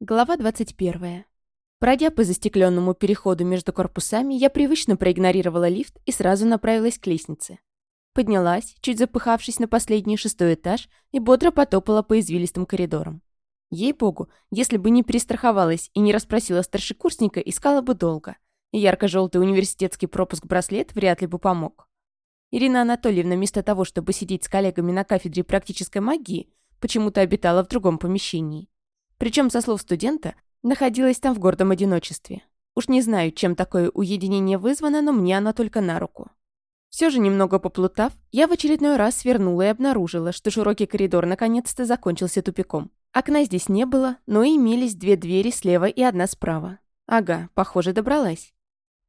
Глава 21. Пройдя по застекленному переходу между корпусами, я привычно проигнорировала лифт и сразу направилась к лестнице. Поднялась, чуть запыхавшись на последний шестой этаж, и бодро потопала по извилистым коридорам. Ей-богу, если бы не перестраховалась и не расспросила старшекурсника, искала бы долго. И ярко-желтый университетский пропуск-браслет вряд ли бы помог. Ирина Анатольевна вместо того, чтобы сидеть с коллегами на кафедре практической магии, почему-то обитала в другом помещении. Причем, со слов студента, находилась там в гордом одиночестве. Уж не знаю, чем такое уединение вызвано, но мне оно только на руку. Все же, немного поплутав, я в очередной раз свернула и обнаружила, что широкий коридор наконец-то закончился тупиком. Окна здесь не было, но имелись две двери слева и одна справа. Ага, похоже, добралась.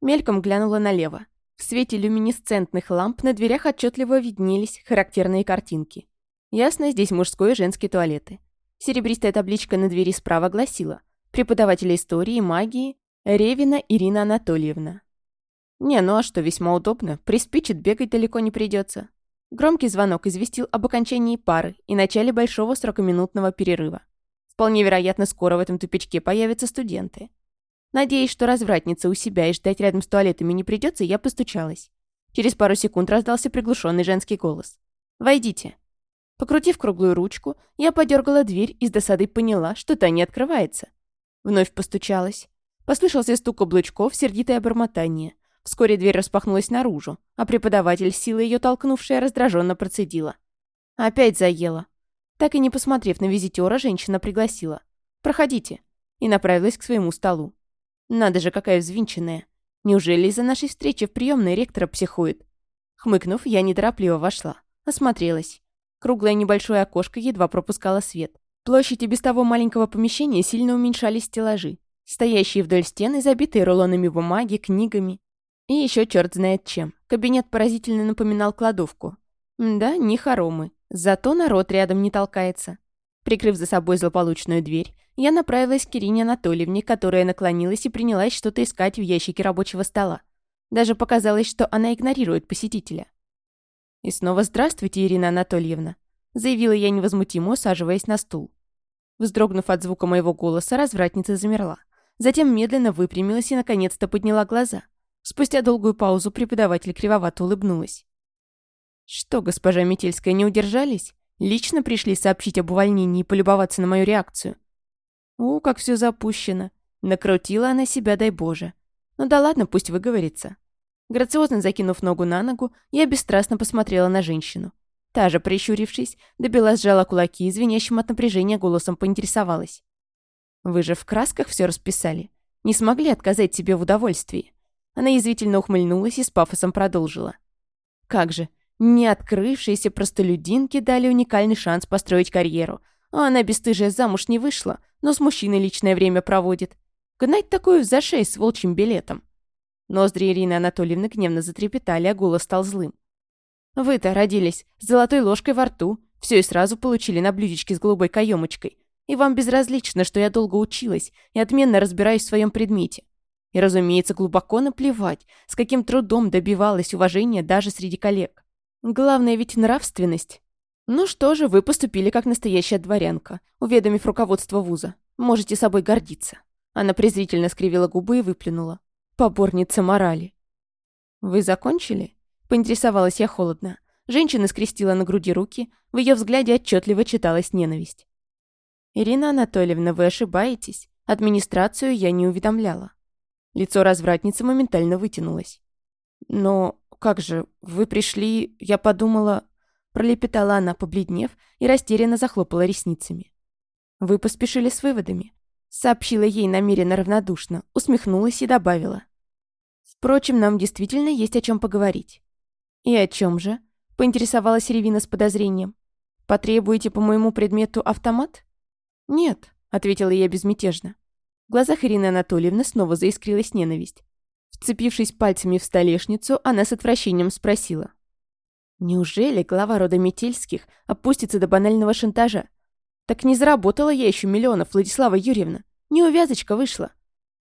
Мельком глянула налево. В свете люминесцентных ламп на дверях отчетливо виднелись характерные картинки. Ясно, здесь мужской и женский туалеты. Серебристая табличка на двери справа гласила «Преподаватель истории и магии Ревина Ирина Анатольевна». Не, ну а что, весьма удобно. Приспичит, бегать далеко не придется. Громкий звонок известил об окончании пары и начале большого сорокаминутного перерыва. Вполне вероятно, скоро в этом тупичке появятся студенты. Надеясь, что развратница у себя и ждать рядом с туалетами не придется, я постучалась. Через пару секунд раздался приглушенный женский голос. «Войдите». Покрутив круглую ручку, я подергала дверь и с досадой поняла, что та не открывается. Вновь постучалась. Послышался стук облучков, сердитое бормотание. Вскоре дверь распахнулась наружу, а преподаватель, силой ее толкнувшая, раздраженно процедила. Опять заела. Так и не посмотрев на визитера, женщина пригласила. «Проходите», и направилась к своему столу. Надо же, какая взвинченная. Неужели из-за нашей встречи в приемной ректора психует? Хмыкнув, я неторопливо вошла. Осмотрелась. Круглое небольшое окошко едва пропускало свет. Площадь и без того маленького помещения сильно уменьшались стеллажи, стоящие вдоль стен и забитые рулонами бумаги, книгами. И еще черт знает чем. Кабинет поразительно напоминал кладовку. Да, не хоромы. Зато народ рядом не толкается. Прикрыв за собой злополучную дверь, я направилась к Ирине Анатольевне, которая наклонилась и принялась что-то искать в ящике рабочего стола. Даже показалось, что она игнорирует посетителя. «И снова здравствуйте, Ирина Анатольевна», — заявила я невозмутимо, усаживаясь на стул. Вздрогнув от звука моего голоса, развратница замерла. Затем медленно выпрямилась и, наконец-то, подняла глаза. Спустя долгую паузу преподаватель кривовато улыбнулась. «Что, госпожа Метельская, не удержались? Лично пришли сообщить об увольнении и полюбоваться на мою реакцию?» «У, как все запущено. Накрутила она себя, дай боже. Ну да ладно, пусть выговорится». Грациозно закинув ногу на ногу, я бесстрастно посмотрела на женщину. Та же, прищурившись, добила сжала кулаки и звенящим от напряжения голосом поинтересовалась. «Вы же в красках все расписали. Не смогли отказать себе в удовольствии». Она язвительно ухмыльнулась и с пафосом продолжила. «Как же, не открывшиеся простолюдинки дали уникальный шанс построить карьеру, а она бесстыжая замуж не вышла, но с мужчиной личное время проводит. Гнать такую за шею с волчьим билетом. Ноздри Ирины Анатольевны гневно затрепетали, а голос стал злым. «Вы-то родились с золотой ложкой во рту, все и сразу получили на блюдечке с голубой каемочкой. И вам безразлично, что я долго училась и отменно разбираюсь в своем предмете. И, разумеется, глубоко наплевать, с каким трудом добивалась уважения даже среди коллег. Главное ведь нравственность. Ну что же, вы поступили как настоящая дворянка, уведомив руководство вуза. Можете собой гордиться. Она презрительно скривила губы и выплюнула. Поборница морали. «Вы закончили?» — поинтересовалась я холодно. Женщина скрестила на груди руки, в ее взгляде отчетливо читалась ненависть. «Ирина Анатольевна, вы ошибаетесь. Администрацию я не уведомляла». Лицо развратницы моментально вытянулось. «Но как же, вы пришли, я подумала...» Пролепетала она, побледнев, и растерянно захлопала ресницами. «Вы поспешили с выводами», — сообщила ей намеренно равнодушно, усмехнулась и добавила. Впрочем, нам действительно есть о чем поговорить. И о чем же? Поинтересовалась Ревина с подозрением. Потребуете по моему предмету автомат? Нет, ответила я безмятежно. В глазах Ирины Анатольевны снова заискрилась ненависть. Вцепившись пальцами в столешницу, она с отвращением спросила. «Неужели глава рода Метельских опустится до банального шантажа? Так не заработала я еще миллионов, Владислава Юрьевна. Неувязочка вышла.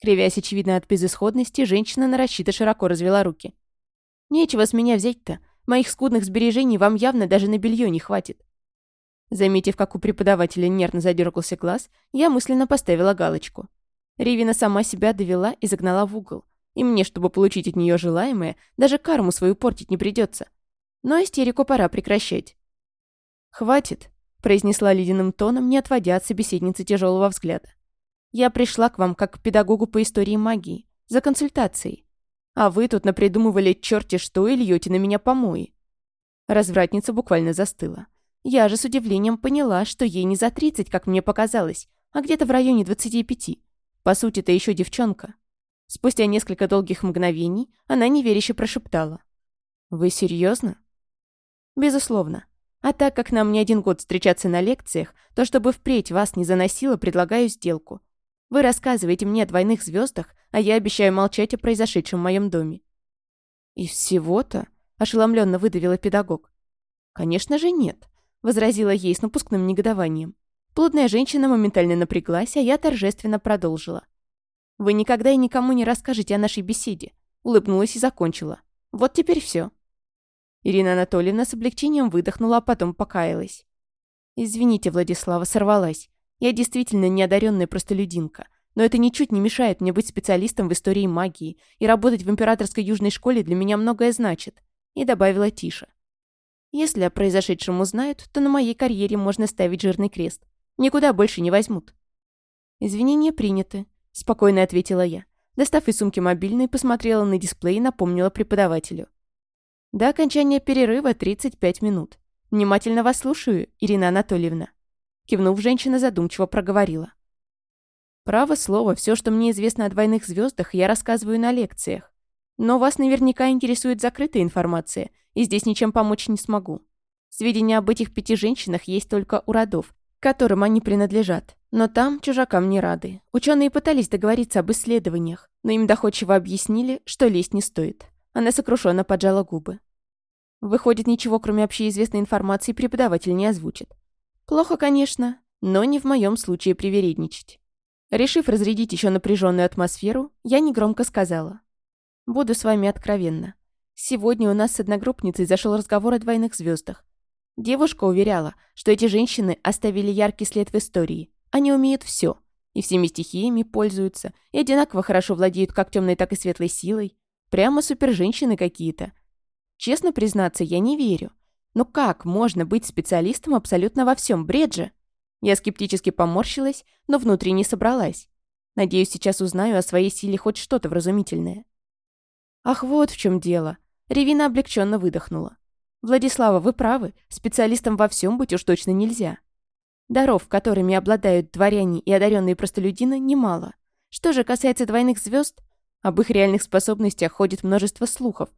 Кривясь, очевидно, от безысходности, женщина нарочито широко развела руки. «Нечего с меня взять-то. Моих скудных сбережений вам явно даже на белье не хватит». Заметив, как у преподавателя нервно задергался глаз, я мысленно поставила галочку. Ривина сама себя довела и загнала в угол. И мне, чтобы получить от нее желаемое, даже карму свою портить не придется. Но истерику пора прекращать. «Хватит», — произнесла ледяным тоном, не отводя от собеседницы тяжелого взгляда. «Я пришла к вам как к педагогу по истории магии, за консультацией. А вы тут напридумывали черти что и льете на меня помои». Развратница буквально застыла. Я же с удивлением поняла, что ей не за 30, как мне показалось, а где-то в районе 25. По сути, это еще девчонка. Спустя несколько долгих мгновений она неверяще прошептала. «Вы серьезно? «Безусловно. А так как нам не один год встречаться на лекциях, то чтобы впредь вас не заносило, предлагаю сделку. Вы рассказываете мне о двойных звездах, а я обещаю молчать о произошедшем в моем доме». «И всего-то?» – ошеломленно выдавила педагог. «Конечно же нет», – возразила ей с напускным негодованием. Плудная женщина моментально напряглась, а я торжественно продолжила. «Вы никогда и никому не расскажете о нашей беседе», — улыбнулась и закончила. «Вот теперь все. Ирина Анатольевна с облегчением выдохнула, а потом покаялась. «Извините, Владислава, сорвалась. Я действительно неодаренная простолюдинка, но это ничуть не мешает мне быть специалистом в истории магии, и работать в императорской южной школе для меня многое значит», и добавила тише. «Если о произошедшем узнают, то на моей карьере можно ставить жирный крест. Никуда больше не возьмут». «Извинения приняты», — спокойно ответила я. Достав из сумки мобильный, посмотрела на дисплей и напомнила преподавателю. До окончания перерыва 35 минут. Внимательно вас слушаю, Ирина Анатольевна. Кивнув, женщина задумчиво проговорила. Право слово, все, что мне известно о двойных звездах, я рассказываю на лекциях. Но вас наверняка интересует закрытая информация, и здесь ничем помочь не смогу. Сведения об этих пяти женщинах есть только у родов, которым они принадлежат. Но там чужакам не рады. Ученые пытались договориться об исследованиях, но им доходчиво объяснили, что лезть не стоит. Она сокрушенно поджала губы. Выходит, ничего, кроме общеизвестной информации, преподаватель не озвучит. Плохо, конечно, но не в моем случае привередничать. Решив разрядить еще напряженную атмосферу, я негромко сказала. «Буду с вами откровенна. Сегодня у нас с одногруппницей зашел разговор о двойных звездах. Девушка уверяла, что эти женщины оставили яркий след в истории. Они умеют все, и всеми стихиями пользуются, и одинаково хорошо владеют как темной, так и светлой силой. Прямо суперженщины какие-то. Честно признаться, я не верю. Но как можно быть специалистом абсолютно во всем? Бред же. Я скептически поморщилась, но внутренне собралась. Надеюсь, сейчас узнаю о своей силе хоть что-то вразумительное. Ах, вот в чем дело. Ревина облегченно выдохнула. Владислава, вы правы, специалистом во всем быть уж точно нельзя. Даров, которыми обладают дворяне и одаренные простолюдины, немало. Что же касается двойных звезд, об их реальных способностях ходит множество слухов.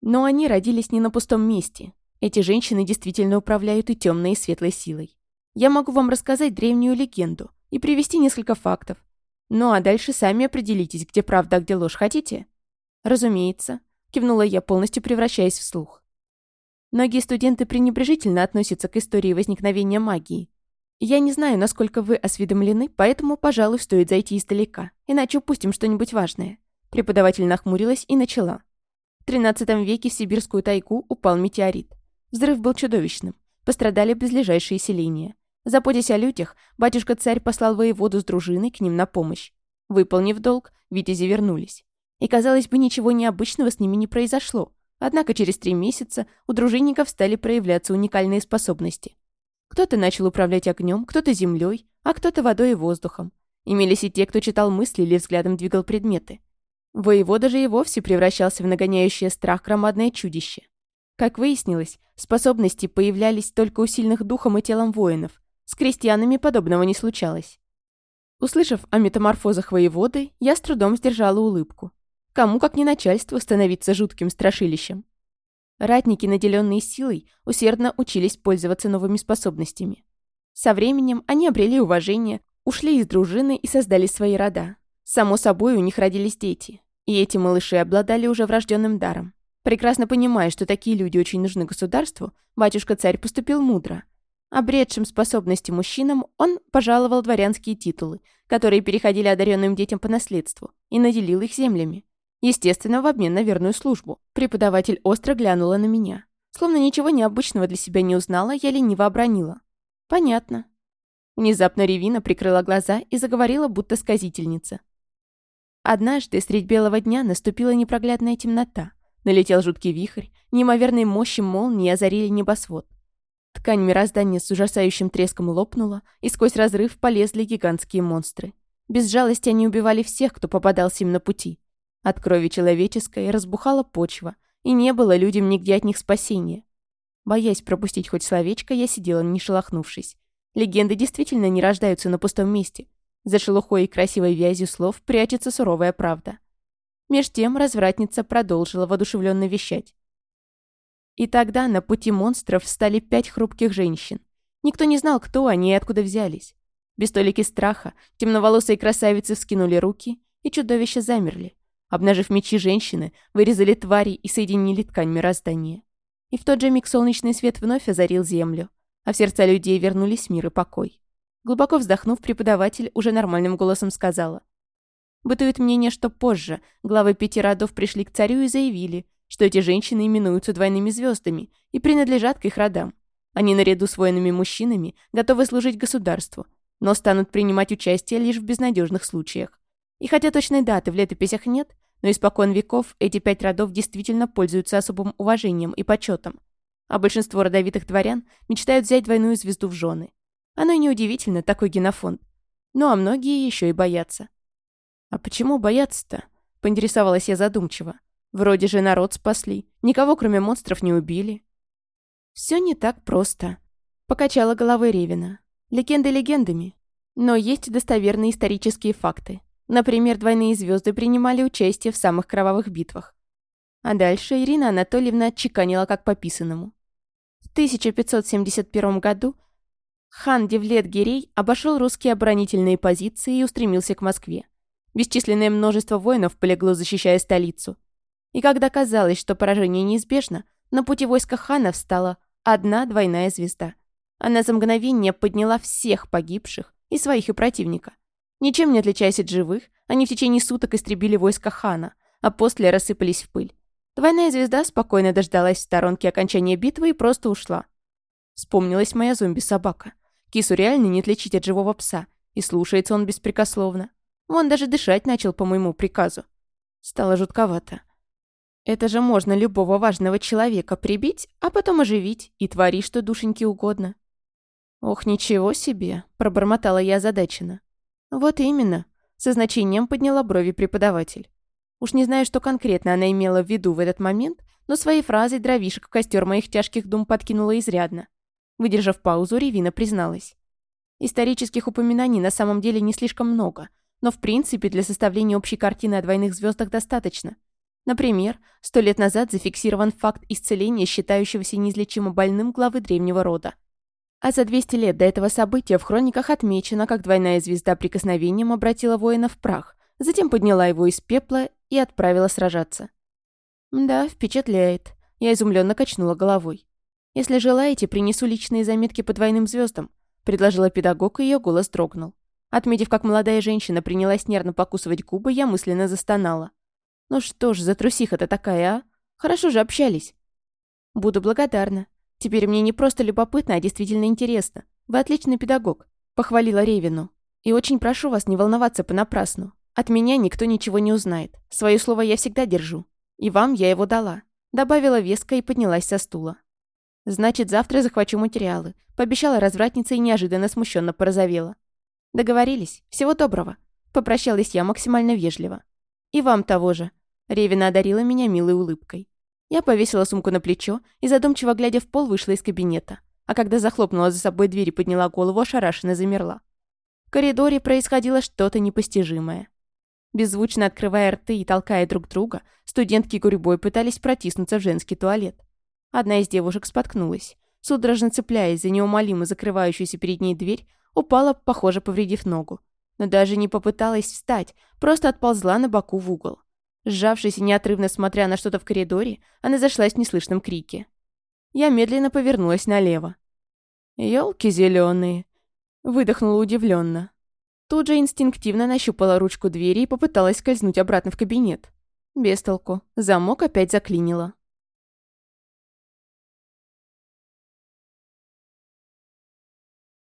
Но они родились не на пустом месте. Эти женщины действительно управляют и темной, и светлой силой. Я могу вам рассказать древнюю легенду и привести несколько фактов. Ну а дальше сами определитесь, где правда, а где ложь. Хотите? Разумеется. Кивнула я, полностью превращаясь в слух. Многие студенты пренебрежительно относятся к истории возникновения магии. Я не знаю, насколько вы осведомлены, поэтому, пожалуй, стоит зайти издалека, иначе упустим что-нибудь важное. Преподаватель нахмурилась и начала. В XIII веке в сибирскую тайгу упал метеорит. Взрыв был чудовищным. Пострадали близлежащие селения. Заботясь о людях, батюшка-царь послал воеводу с дружиной к ним на помощь. Выполнив долг, витязи вернулись. И, казалось бы, ничего необычного с ними не произошло. Однако через три месяца у дружинников стали проявляться уникальные способности. Кто-то начал управлять огнем, кто-то землей, а кто-то водой и воздухом. Имелись и те, кто читал мысли или взглядом двигал предметы. Воевода же и вовсе превращался в нагоняющее страх громадное чудище. Как выяснилось, способности появлялись только у сильных духом и телом воинов. С крестьянами подобного не случалось. Услышав о метаморфозах воеводы, я с трудом сдержала улыбку. Кому, как не начальству, становиться жутким страшилищем? Ратники, наделенные силой, усердно учились пользоваться новыми способностями. Со временем они обрели уважение, ушли из дружины и создали свои рода. Само собой, у них родились дети. И эти малыши обладали уже врожденным даром. Прекрасно понимая, что такие люди очень нужны государству, батюшка-царь поступил мудро. Обретшим способности мужчинам он пожаловал дворянские титулы, которые переходили одаренным детям по наследству, и наделил их землями. Естественно, в обмен на верную службу. Преподаватель остро глянула на меня. Словно ничего необычного для себя не узнала, я лениво обронила. Понятно. Внезапно Ревина прикрыла глаза и заговорила, будто сказительница. Однажды средь белого дня наступила непроглядная темнота. Налетел жуткий вихрь, неимоверной мощи молнии озарили небосвод. Ткань мироздания с ужасающим треском лопнула, и сквозь разрыв полезли гигантские монстры. Без жалости они убивали всех, кто попадался им на пути. От крови человеческой разбухала почва, и не было людям нигде от них спасения. Боясь пропустить хоть словечко, я сидела, не шелохнувшись. Легенды действительно не рождаются на пустом месте. За шелухой и красивой вязью слов прячется суровая правда. Меж тем развратница продолжила воодушевленно вещать. И тогда на пути монстров встали пять хрупких женщин. Никто не знал, кто они и откуда взялись. Без толики страха темноволосые красавицы вскинули руки, и чудовища замерли. Обнажив мечи женщины, вырезали твари и соединили ткань мироздания. И в тот же миг солнечный свет вновь озарил землю, а в сердца людей вернулись мир и покой. Глубоко вздохнув, преподаватель уже нормальным голосом сказала. Бытует мнение, что позже главы пяти родов пришли к царю и заявили, что эти женщины именуются двойными звездами и принадлежат к их родам. Они наряду с воинами мужчинами готовы служить государству, но станут принимать участие лишь в безнадежных случаях. И хотя точной даты в летописях нет, но испокон веков эти пять родов действительно пользуются особым уважением и почетом. А большинство родовитых дворян мечтают взять двойную звезду в жены. Оно и неудивительно, такой генофонд. Ну а многие еще и боятся. «А почему бояться-то?» — поинтересовалась я задумчиво. «Вроде же народ спасли, никого кроме монстров не убили». «Все не так просто», — покачала головой Ревина. «Легенды легендами. Но есть достоверные исторические факты. Например, двойные звезды принимали участие в самых кровавых битвах. А дальше Ирина Анатольевна отчеканила как по писанному. В 1571 году хан Девлет-Гирей обошел русские оборонительные позиции и устремился к Москве. Бесчисленное множество воинов полегло, защищая столицу. И когда казалось, что поражение неизбежно, на пути войска хана встала одна двойная звезда. Она за мгновение подняла всех погибших, и своих, и противника. Ничем не отличаясь от живых, они в течение суток истребили войско хана, а после рассыпались в пыль. Двойная звезда спокойно дождалась в сторонке окончания битвы и просто ушла. Вспомнилась моя зомби-собака. Кису реально не отличить от живого пса, и слушается он беспрекословно. Он даже дышать начал по моему приказу. Стало жутковато. Это же можно любого важного человека прибить, а потом оживить и творить, что душеньке угодно. «Ох, ничего себе!» – пробормотала я озадаченно. «Вот именно», — со значением подняла брови преподаватель. Уж не знаю, что конкретно она имела в виду в этот момент, но своей фразой дровишек в костер моих тяжких дум подкинула изрядно. Выдержав паузу, Ревина призналась. Исторических упоминаний на самом деле не слишком много, но в принципе для составления общей картины о двойных звездах достаточно. Например, сто лет назад зафиксирован факт исцеления считающегося неизлечимо больным главы древнего рода. А за 200 лет до этого события в хрониках отмечено, как двойная звезда прикосновением обратила воина в прах, затем подняла его из пепла и отправила сражаться. Да, впечатляет. Я изумленно качнула головой. Если желаете, принесу личные заметки по двойным звездам, предложила педагог, и ее голос дрогнул. Отметив, как молодая женщина принялась нервно покусывать губы, я мысленно застонала. Ну что ж, за трусиха-то такая, а? Хорошо же общались. Буду благодарна. Теперь мне не просто любопытно, а действительно интересно. Вы отличный педагог», — похвалила Ревину. «И очень прошу вас не волноваться понапрасну. От меня никто ничего не узнает. Свое слово я всегда держу. И вам я его дала». Добавила веска и поднялась со стула. «Значит, завтра захвачу материалы», — пообещала развратница и неожиданно смущенно порозовела. «Договорились. Всего доброго». Попрощалась я максимально вежливо. «И вам того же». Ревина одарила меня милой улыбкой. Я повесила сумку на плечо и, задумчиво глядя в пол, вышла из кабинета. А когда захлопнула за собой дверь и подняла голову, ошарашенно замерла. В коридоре происходило что-то непостижимое. Беззвучно открывая рты и толкая друг друга, студентки гурьбой пытались протиснуться в женский туалет. Одна из девушек споткнулась. Судорожно цепляясь за неумолимо закрывающуюся перед ней дверь, упала, похоже, повредив ногу. Но даже не попыталась встать, просто отползла на боку в угол. Сжавшись и неотрывно смотря на что-то в коридоре, она зашлась в неслышном крике. Я медленно повернулась налево. «Ёлки зеленые! выдохнула удивленно. Тут же инстинктивно нащупала ручку двери и попыталась скользнуть обратно в кабинет. Без толку. Замок опять заклинило.